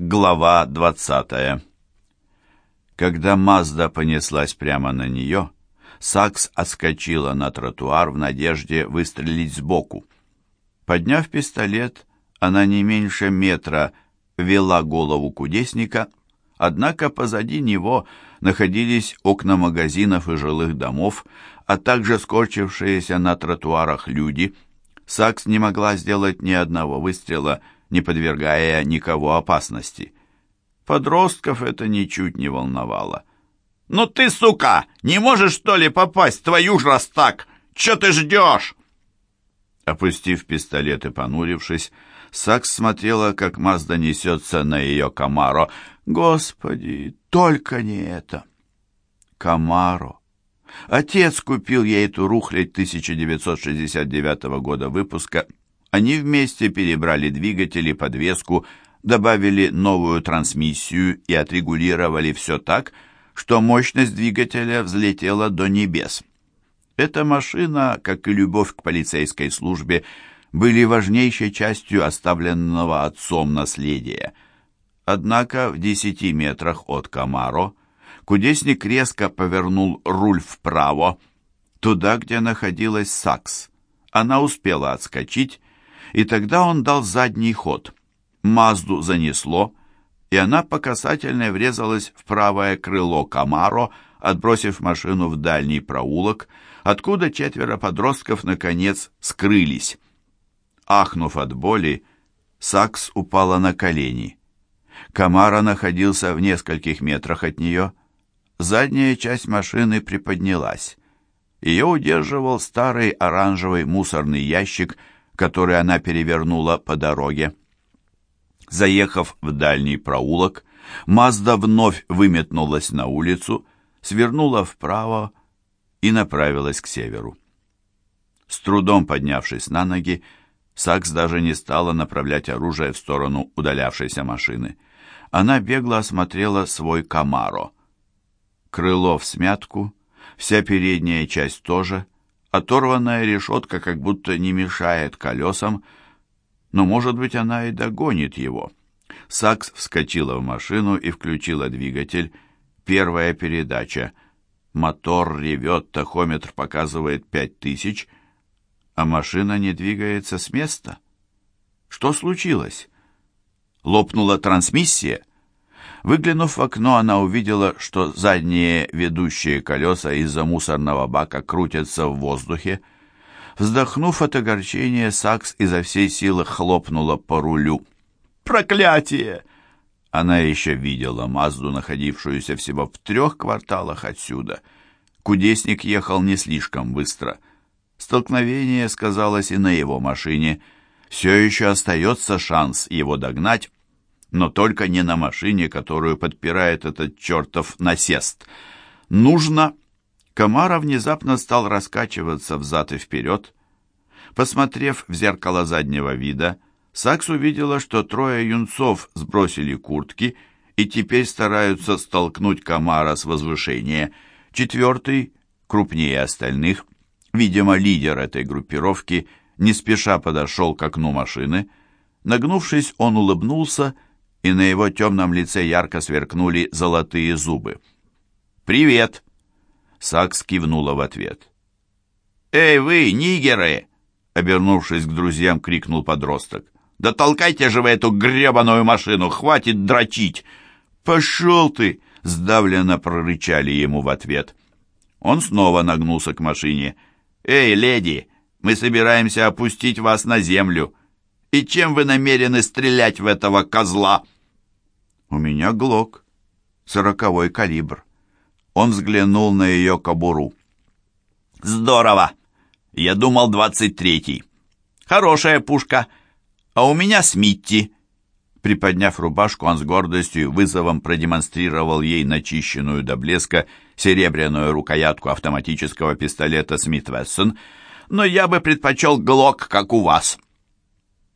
Глава 20 Когда Мазда понеслась прямо на нее, Сакс отскочила на тротуар в надежде выстрелить сбоку. Подняв пистолет, она не меньше метра вела голову кудесника, однако позади него находились окна магазинов и жилых домов, а также скорчившиеся на тротуарах люди. Сакс не могла сделать ни одного выстрела, не подвергая никого опасности. Подростков это ничуть не волновало. «Ну ты, сука, не можешь, что ли, попасть, твою ж раз так? Че ты ждешь?» Опустив пистолет и понурившись, Сакс смотрела, как Мазда несется на ее Камаро. «Господи, только не это!» «Камаро!» Отец купил ей эту рухлядь 1969 года выпуска — они вместе перебрали двигатели, подвеску, добавили новую трансмиссию и отрегулировали все так, что мощность двигателя взлетела до небес. Эта машина, как и любовь к полицейской службе, были важнейшей частью оставленного отцом наследия. Однако в десяти метрах от Камаро кудесник резко повернул руль вправо, туда, где находилась Сакс. Она успела отскочить, и тогда он дал задний ход. Мазду занесло, и она по касательной врезалась в правое крыло Камаро, отбросив машину в дальний проулок, откуда четверо подростков, наконец, скрылись. Ахнув от боли, Сакс упала на колени. Камара находился в нескольких метрах от нее. Задняя часть машины приподнялась. Ее удерживал старый оранжевый мусорный ящик – который она перевернула по дороге. Заехав в дальний проулок, Мазда вновь выметнулась на улицу, свернула вправо и направилась к северу. С трудом поднявшись на ноги, Сакс даже не стала направлять оружие в сторону удалявшейся машины. Она бегло осмотрела свой Камаро. Крыло в смятку, вся передняя часть тоже — Оторванная решетка как будто не мешает колесам, но, может быть, она и догонит его. Сакс вскочила в машину и включила двигатель. Первая передача. Мотор ревет, тахометр показывает пять тысяч, а машина не двигается с места. Что случилось? Лопнула трансмиссия? Выглянув в окно, она увидела, что задние ведущие колеса из-за мусорного бака крутятся в воздухе. Вздохнув от огорчения, Сакс изо всей силы хлопнула по рулю. «Проклятие!» Она еще видела Мазду, находившуюся всего в трех кварталах отсюда. Кудесник ехал не слишком быстро. Столкновение сказалось и на его машине. Все еще остается шанс его догнать, но только не на машине, которую подпирает этот чертов насест. Нужно... Комара внезапно стал раскачиваться взад и вперед. Посмотрев в зеркало заднего вида, Сакс увидела, что трое юнцов сбросили куртки и теперь стараются столкнуть Комара с возвышения. Четвертый, крупнее остальных, видимо, лидер этой группировки, не спеша подошел к окну машины. Нагнувшись, он улыбнулся и на его темном лице ярко сверкнули золотые зубы. «Привет!» Сакс кивнула в ответ. «Эй, вы, нигеры!» Обернувшись к друзьям, крикнул подросток. «Да толкайте же вы эту гребаную машину! Хватит дрочить!» «Пошел ты!» — сдавленно прорычали ему в ответ. Он снова нагнулся к машине. «Эй, леди, мы собираемся опустить вас на землю. И чем вы намерены стрелять в этого козла?» «У меня глок, сороковой калибр». Он взглянул на ее кобуру. «Здорово! Я думал, двадцать третий. Хорошая пушка. А у меня Смитти». Приподняв рубашку, он с гордостью и вызовом продемонстрировал ей начищенную до блеска серебряную рукоятку автоматического пистолета Смит Вессон, но я бы предпочел глок, как у вас.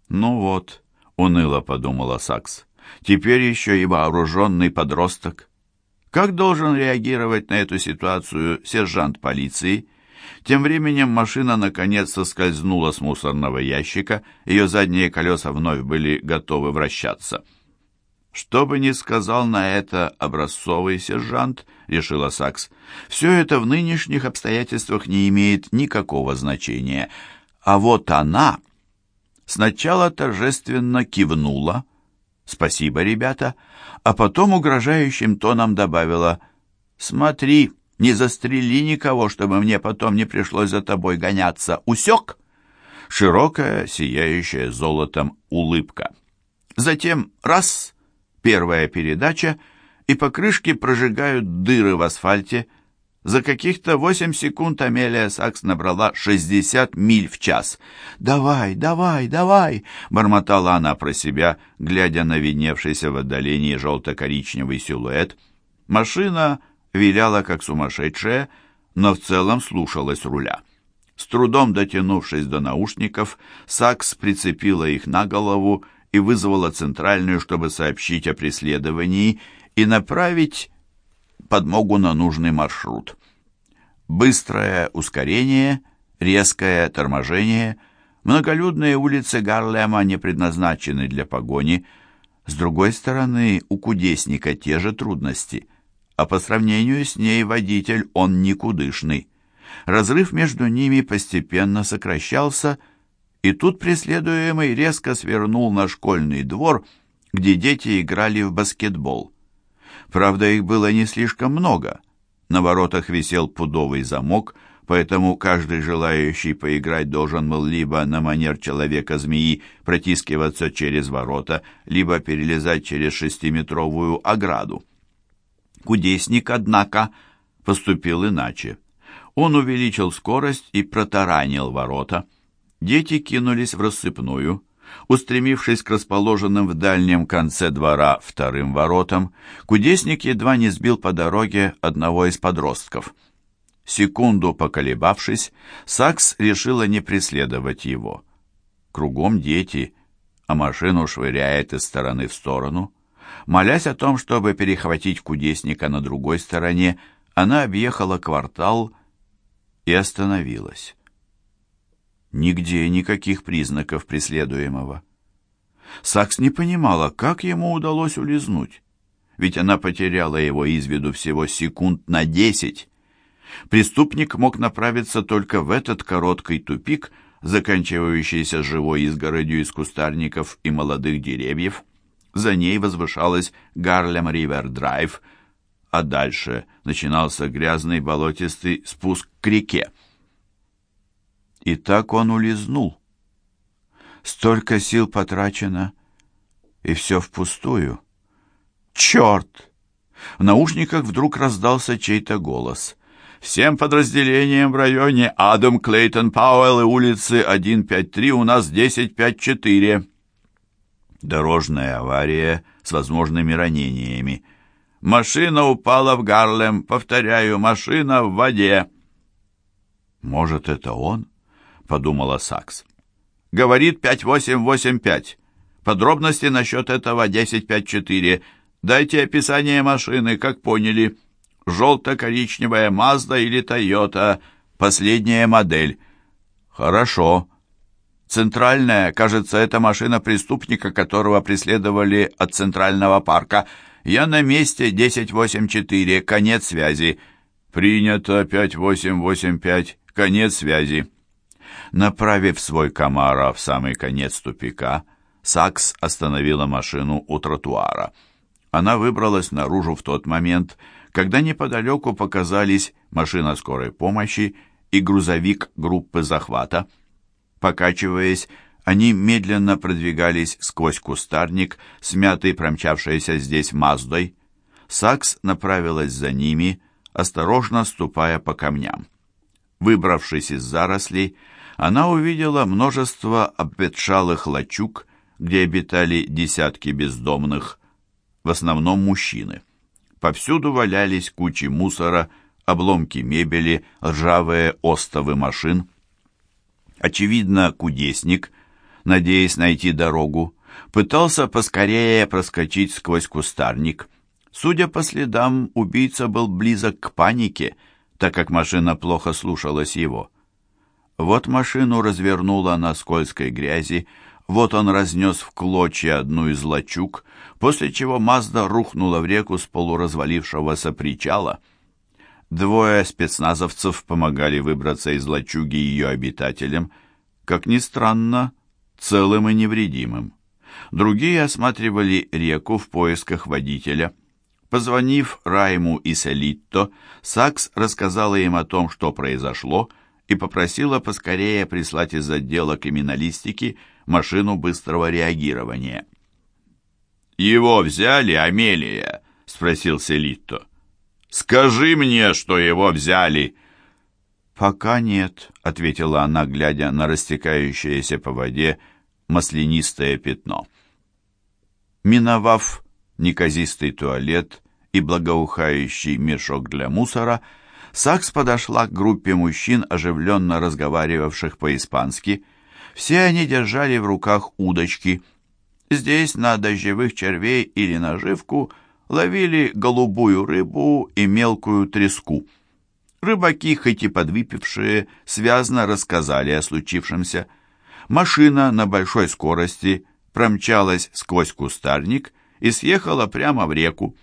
«Ну вот», — уныло подумала Сакс, теперь еще и вооруженный подросток. Как должен реагировать на эту ситуацию сержант полиции? Тем временем машина наконец соскользнула с мусорного ящика, ее задние колеса вновь были готовы вращаться. Что бы ни сказал на это образцовый сержант, решила Сакс, все это в нынешних обстоятельствах не имеет никакого значения. А вот она сначала торжественно кивнула, «Спасибо, ребята», а потом угрожающим тоном добавила, «Смотри, не застрели никого, чтобы мне потом не пришлось за тобой гоняться. Усек?» Широкая, сияющая золотом улыбка. Затем раз, первая передача, и покрышки прожигают дыры в асфальте. За каких-то восемь секунд Амелия Сакс набрала 60 миль в час. «Давай, давай, давай!» — бормотала она про себя, глядя на видневшийся в отдалении желто-коричневый силуэт. Машина виляла как сумасшедшая, но в целом слушалась руля. С трудом дотянувшись до наушников, Сакс прицепила их на голову и вызвала центральную, чтобы сообщить о преследовании и направить подмогу на нужный маршрут. Быстрое ускорение, резкое торможение, многолюдные улицы Гарлема не предназначены для погони. С другой стороны, у кудесника те же трудности – а по сравнению с ней водитель он никудышный. Разрыв между ними постепенно сокращался, и тут преследуемый резко свернул на школьный двор, где дети играли в баскетбол. Правда, их было не слишком много. На воротах висел пудовый замок, поэтому каждый желающий поиграть должен был либо на манер человека-змеи протискиваться через ворота, либо перелезать через шестиметровую ограду. Кудесник, однако, поступил иначе. Он увеличил скорость и протаранил ворота. Дети кинулись в рассыпную. Устремившись к расположенным в дальнем конце двора вторым воротам, кудесник едва не сбил по дороге одного из подростков. Секунду поколебавшись, Сакс решила не преследовать его. Кругом дети, а машину швыряет из стороны в сторону. Молясь о том, чтобы перехватить кудесника на другой стороне, она объехала квартал и остановилась. Нигде никаких признаков преследуемого. Сакс не понимала, как ему удалось улизнуть, ведь она потеряла его из виду всего секунд на десять. Преступник мог направиться только в этот короткий тупик, заканчивающийся живой изгородью из кустарников и молодых деревьев. За ней возвышалась Гарлем-Ривер-Драйв, а дальше начинался грязный болотистый спуск к реке. И так он улизнул. Столько сил потрачено, и все впустую. Черт! В наушниках вдруг раздался чей-то голос. «Всем подразделениям в районе Адам Клейтон Пауэлл и улицы 153 у нас 1054». Дорожная авария с возможными ранениями. Машина упала в Гарлем. Повторяю, машина в воде. Может, это он? Подумала Сакс. Говорит 5885. Подробности насчет этого 1054. Дайте описание машины, как поняли. Желто-коричневая Мазда или Тойота. Последняя модель. Хорошо. Центральная, кажется, это машина преступника, которого преследовали от Центрального парка. Я на месте 1084, конец связи. Принято 5885, конец связи. Направив свой Камара в самый конец тупика, Сакс остановила машину у тротуара. Она выбралась наружу в тот момент, когда неподалеку показались машина скорой помощи и грузовик группы захвата. Покачиваясь, они медленно продвигались сквозь кустарник, смятый промчавшейся здесь Маздой. Сакс направилась за ними, осторожно ступая по камням. Выбравшись из зарослей, она увидела множество обветшалых лачуг, где обитали десятки бездомных, в основном мужчины. Повсюду валялись кучи мусора, обломки мебели, ржавые остовы машин — Очевидно, кудесник, надеясь найти дорогу, пытался поскорее проскочить сквозь кустарник. Судя по следам, убийца был близок к панике, так как машина плохо слушалась его. Вот машину развернула на скользкой грязи, Вот он разнес в клочья одну из лачуг, после чего Мазда рухнула в реку с полуразвалившегося причала. Двое спецназовцев помогали выбраться из лачуги ее обитателям, как ни странно, целым и невредимым. Другие осматривали реку в поисках водителя. Позвонив Райму и Селитто, Сакс рассказала им о том, что произошло, и попросила поскорее прислать из отдела криминалистики машину быстрого реагирования. «Его взяли, Амелия?» — спросил Селитто. «Скажи мне, что его взяли!» «Пока нет», — ответила она, глядя на растекающееся по воде маслянистое пятно. Миновав неказистый туалет и благоухающий мешок для мусора, Сакс подошла к группе мужчин, оживленно разговаривавших по-испански. Все они держали в руках удочки. Здесь на дождевых червей или наживку ловили голубую рыбу и мелкую треску. Рыбаки, хоть и подвыпившие, связно рассказали о случившемся. Машина на большой скорости промчалась сквозь кустарник и съехала прямо в реку.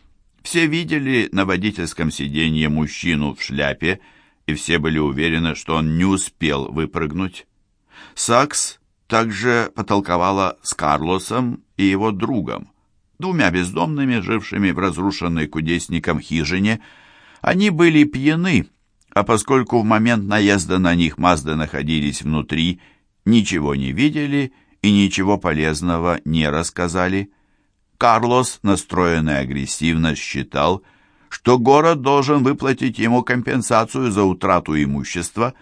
Все видели на водительском сиденье мужчину в шляпе, и все были уверены, что он не успел выпрыгнуть. Сакс также потолковала с Карлосом и его другом, двумя бездомными, жившими в разрушенной кудесником хижине. Они были пьяны, а поскольку в момент наезда на них Мазды находились внутри, ничего не видели и ничего полезного не рассказали. Карлос, настроенный агрессивно, считал, что город должен выплатить ему компенсацию за утрату имущества.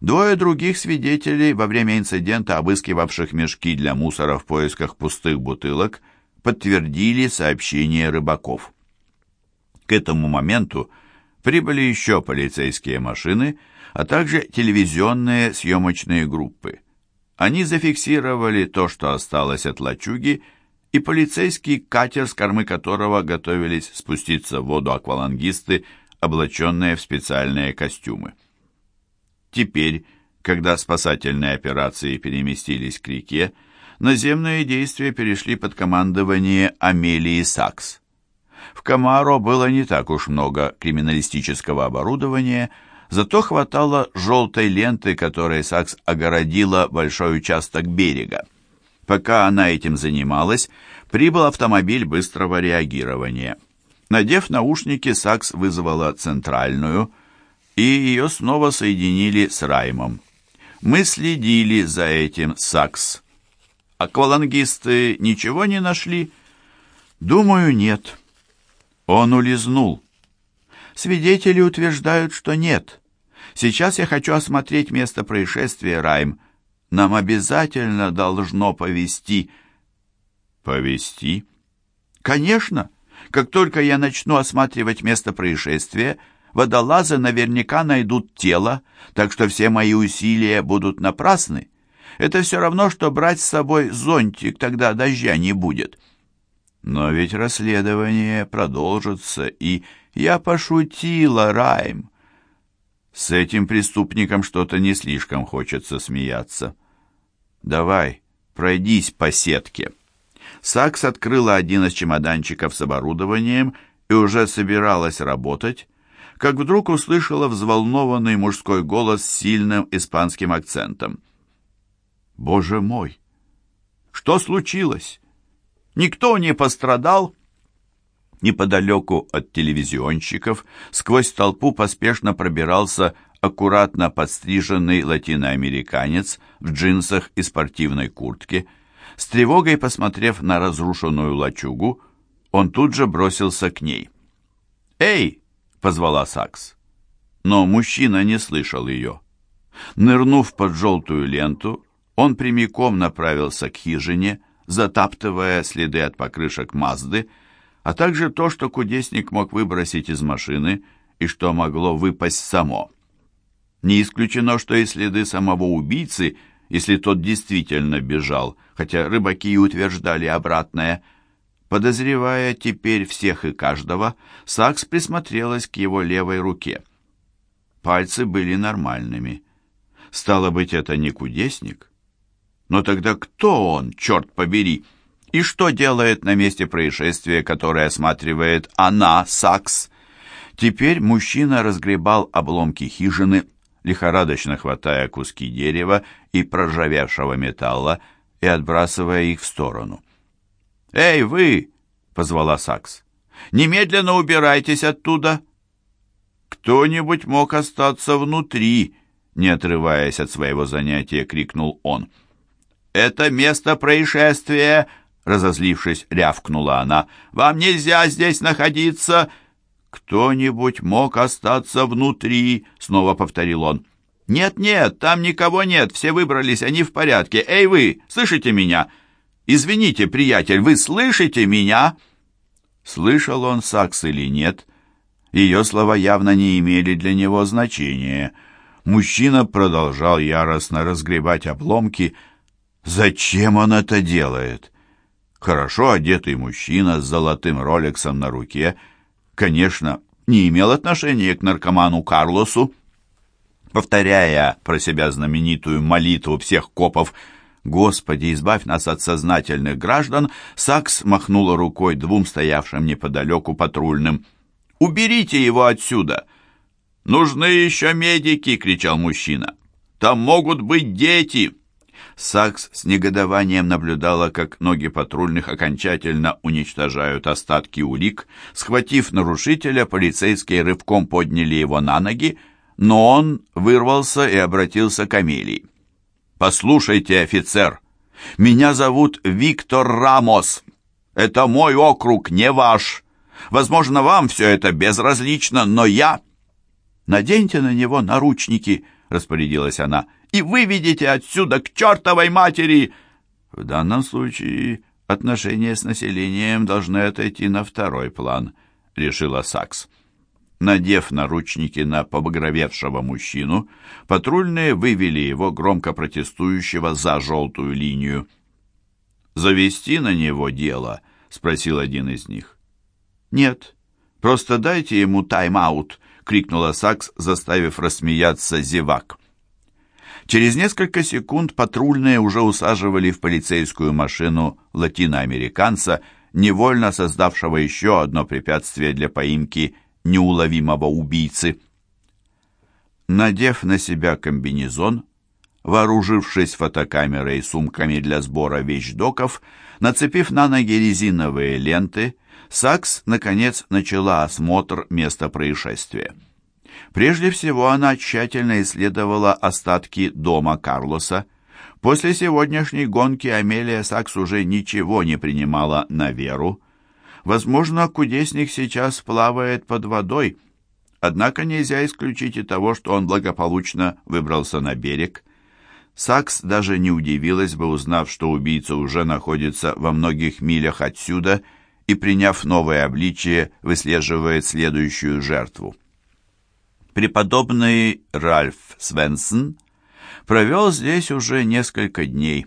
Двое других свидетелей во время инцидента, обыскивавших мешки для мусора в поисках пустых бутылок, подтвердили сообщение рыбаков. К этому моменту прибыли еще полицейские машины, а также телевизионные съемочные группы. Они зафиксировали то, что осталось от лачуги, и полицейский катер, с кормы которого готовились спуститься в воду аквалангисты, облаченные в специальные костюмы. Теперь, когда спасательные операции переместились к реке, наземные действия перешли под командование Амелии Сакс. В Камаро было не так уж много криминалистического оборудования, зато хватало желтой ленты, которой Сакс огородила большой участок берега. Пока она этим занималась, прибыл автомобиль быстрого реагирования. Надев наушники, Сакс вызвала центральную, и ее снова соединили с Раймом. Мы следили за этим, Сакс. Аквалангисты ничего не нашли? Думаю, нет. Он улизнул. Свидетели утверждают, что нет. Сейчас я хочу осмотреть место происшествия, Райм. Нам обязательно должно повести. Повести? Конечно. Как только я начну осматривать место происшествия, водолазы наверняка найдут тело, так что все мои усилия будут напрасны. Это все равно, что брать с собой зонтик, тогда дождя не будет. Но ведь расследование продолжится, и я пошутила, Райм. С этим преступником что-то не слишком хочется смеяться. «Давай, пройдись по сетке». Сакс открыла один из чемоданчиков с оборудованием и уже собиралась работать, как вдруг услышала взволнованный мужской голос с сильным испанским акцентом. «Боже мой! Что случилось? Никто не пострадал?» Неподалеку от телевизионщиков сквозь толпу поспешно пробирался аккуратно подстриженный латиноамериканец в джинсах и спортивной куртке. С тревогой посмотрев на разрушенную лачугу, он тут же бросился к ней. «Эй!» — позвала Сакс. Но мужчина не слышал ее. Нырнув под желтую ленту, он прямиком направился к хижине, затаптывая следы от покрышек Мазды, а также то, что кудесник мог выбросить из машины и что могло выпасть само. Не исключено, что и следы самого убийцы, если тот действительно бежал, хотя рыбаки и утверждали обратное. Подозревая теперь всех и каждого, Сакс присмотрелась к его левой руке. Пальцы были нормальными. Стало быть, это не кудесник? Но тогда кто он, черт побери? И что делает на месте происшествия, которое осматривает она, Сакс? Теперь мужчина разгребал обломки хижины, лихорадочно хватая куски дерева и проржавевшего металла и отбрасывая их в сторону. «Эй, вы!» — позвала Сакс. «Немедленно убирайтесь оттуда!» «Кто-нибудь мог остаться внутри!» Не отрываясь от своего занятия, крикнул он. «Это место происшествия!» Разозлившись, рявкнула она. «Вам нельзя здесь находиться!» «Кто-нибудь мог остаться внутри?» Снова повторил он. «Нет-нет, там никого нет, все выбрались, они в порядке. Эй вы, слышите меня? Извините, приятель, вы слышите меня?» Слышал он Сакс или нет, ее слова явно не имели для него значения. Мужчина продолжал яростно разгребать обломки. Зачем он это делает? Хорошо одетый мужчина с золотым роликсом на руке, конечно, не имел отношения к наркоману Карлосу. Повторяя про себя знаменитую молитву всех копов «Господи, избавь нас от сознательных граждан», Сакс махнула рукой двум стоявшим неподалеку патрульным. Уберите его отсюда!» «Нужны еще медики!» — кричал мужчина. «Там могут быть дети!» Сакс с негодованием наблюдала, как ноги патрульных окончательно уничтожают остатки улик. Схватив нарушителя, полицейские рывком подняли его на ноги, но он вырвался и обратился к Амелии. «Послушайте, офицер, меня зовут Виктор Рамос. Это мой округ, не ваш. Возможно, вам все это безразлично, но я...» «Наденьте на него наручники», — распорядилась она, «и выведите отсюда к чертовой матери!» «В данном случае отношения с населением должны отойти на второй план», — решила Сакс. Надев наручники на побагровевшего мужчину, патрульные вывели его громко протестующего за желтую линию. «Завести на него дело?» — спросил один из них. «Нет, просто дайте ему тайм-аут», — крикнула Сакс, заставив рассмеяться зевак. Через несколько секунд патрульные уже усаживали в полицейскую машину латиноамериканца, невольно создавшего еще одно препятствие для поимки неуловимого убийцы. Надев на себя комбинезон, вооружившись фотокамерой и сумками для сбора вещдоков, нацепив на ноги резиновые ленты, Сакс, наконец, начала осмотр места происшествия. Прежде всего она тщательно исследовала остатки дома Карлоса. После сегодняшней гонки Амелия Сакс уже ничего не принимала на веру. Возможно, кудесник сейчас плавает под водой, однако нельзя исключить и того, что он благополучно выбрался на берег. Сакс даже не удивилась бы, узнав, что убийца уже находится во многих милях отсюда – и, приняв новое обличие, выслеживает следующую жертву. Преподобный Ральф Свенсон провел здесь уже несколько дней.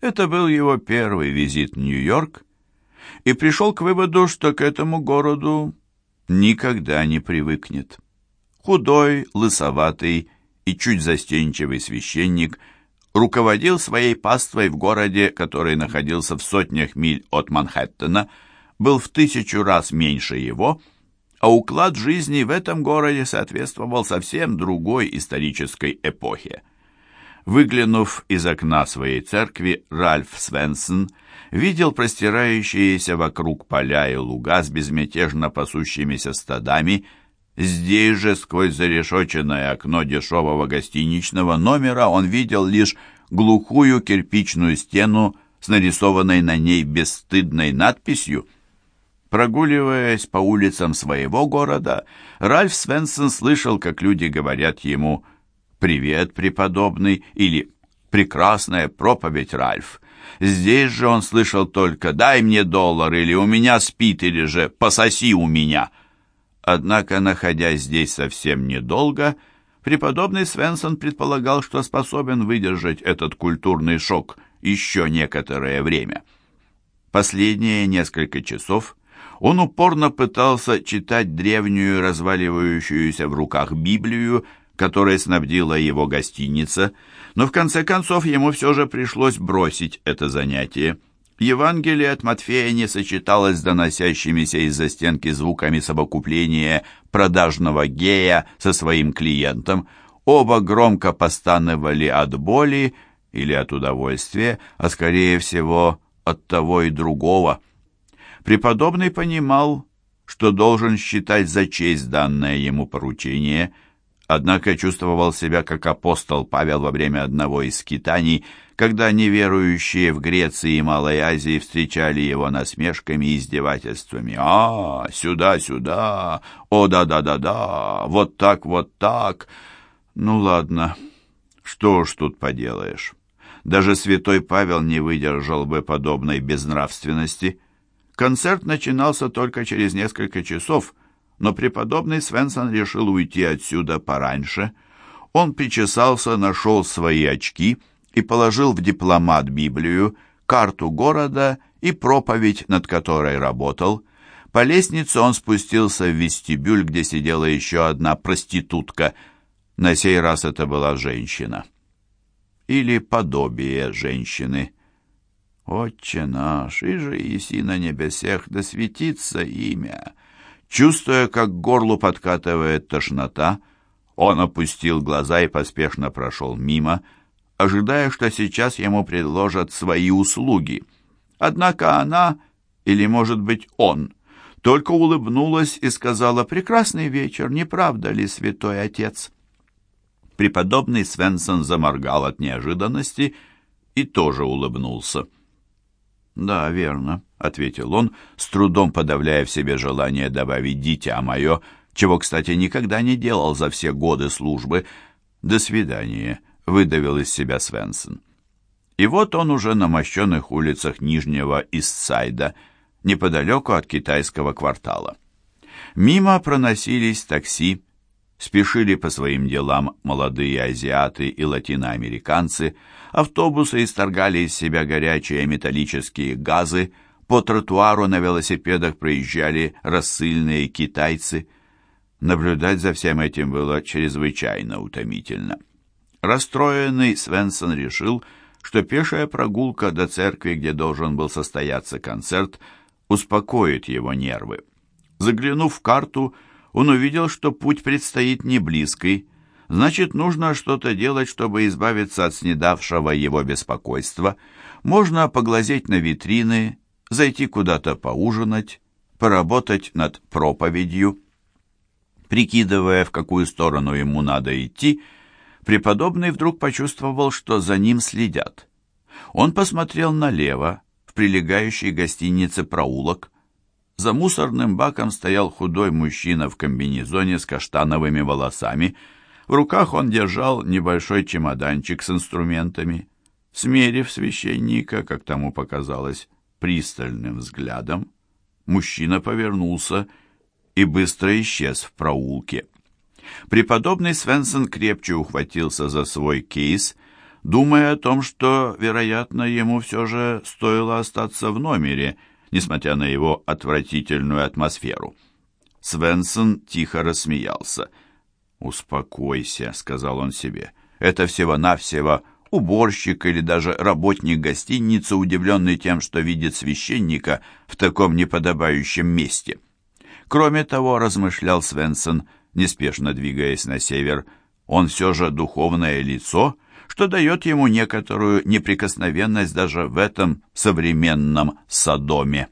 Это был его первый визит в Нью-Йорк, и пришел к выводу, что к этому городу никогда не привыкнет. Худой, лысоватый и чуть застенчивый священник – руководил своей паствой в городе, который находился в сотнях миль от Манхэттена, был в тысячу раз меньше его, а уклад жизни в этом городе соответствовал совсем другой исторической эпохе. Выглянув из окна своей церкви, Ральф Свенсон видел простирающиеся вокруг поля и луга с безмятежно пасущимися стадами, Здесь же, сквозь зарешоченное окно дешевого гостиничного номера, он видел лишь глухую кирпичную стену с нарисованной на ней бесстыдной надписью. Прогуливаясь по улицам своего города, Ральф Свенсон слышал, как люди говорят ему «Привет, преподобный» или «Прекрасная проповедь, Ральф». Здесь же он слышал только «Дай мне доллар» или «У меня спит» или же «Пососи у меня». Однако, находясь здесь совсем недолго, преподобный Свенсон предполагал, что способен выдержать этот культурный шок еще некоторое время. Последние несколько часов он упорно пытался читать древнюю, разваливающуюся в руках Библию, которой снабдила его гостиница, но в конце концов ему все же пришлось бросить это занятие. Евангелие от Матфея не сочеталось с доносящимися из-за стенки звуками совокупления продажного гея со своим клиентом. Оба громко постановали от боли или от удовольствия, а скорее всего от того и другого. Преподобный понимал, что должен считать за честь данное ему поручение, однако чувствовал себя как апостол Павел во время одного из скитаний, когда неверующие в Греции и Малой Азии встречали его насмешками и издевательствами. «А, сюда, сюда! О, да-да-да-да! Вот так, вот так!» «Ну ладно, что ж тут поделаешь?» Даже святой Павел не выдержал бы подобной безнравственности. Концерт начинался только через несколько часов, но преподобный Свенсон решил уйти отсюда пораньше. Он причесался, нашел свои очки и положил в дипломат Библию, карту города и проповедь, над которой работал. По лестнице он спустился в вестибюль, где сидела еще одна проститутка. На сей раз это была женщина или подобие женщины. «Отче наш, и же еси на небесех, да светится имя!» Чувствуя, как к горлу подкатывает тошнота, он опустил глаза и поспешно прошел мимо, ожидая, что сейчас ему предложат свои услуги. Однако она, или, может быть, он, только улыбнулась и сказала «Прекрасный вечер, не правда ли, святой отец?» Преподобный Свенсон заморгал от неожиданности и тоже улыбнулся. «Да, верно», — ответил он, с трудом подавляя в себе желание добавить «дитя мое», чего, кстати, никогда не делал за все годы службы. «До свидания», — выдавил из себя Свенсон. И вот он уже на мощенных улицах Нижнего Истсайда, неподалеку от китайского квартала. Мимо проносились такси, Спешили по своим делам молодые азиаты и латиноамериканцы, автобусы исторгали из себя горячие металлические газы, по тротуару на велосипедах проезжали рассыльные китайцы. Наблюдать за всем этим было чрезвычайно утомительно. Расстроенный Свенсон решил, что пешая прогулка до церкви, где должен был состояться концерт, успокоит его нервы. Заглянув в карту, он увидел, что путь предстоит не близкий, значит, нужно что-то делать, чтобы избавиться от снедавшего его беспокойства. Можно поглазеть на витрины, зайти куда-то поужинать, поработать над проповедью. Прикидывая, в какую сторону ему надо идти, преподобный вдруг почувствовал, что за ним следят. Он посмотрел налево, в прилегающей гостинице проулок, за мусорным баком стоял худой мужчина в комбинезоне с каштановыми волосами. В руках он держал небольшой чемоданчик с инструментами. Смерив священника, как тому показалось, пристальным взглядом, мужчина повернулся и быстро исчез в проулке. Преподобный Свенсон крепче ухватился за свой кейс, думая о том, что, вероятно, ему все же стоило остаться в номере — несмотря на его отвратительную атмосферу. Свенсон тихо рассмеялся. «Успокойся», — сказал он себе. «Это всего-навсего уборщик или даже работник гостиницы, удивленный тем, что видит священника в таком неподобающем месте». Кроме того, размышлял Свенсон, неспешно двигаясь на север, он все же духовное лицо, что дает ему некоторую неприкосновенность даже в этом современном Содоме.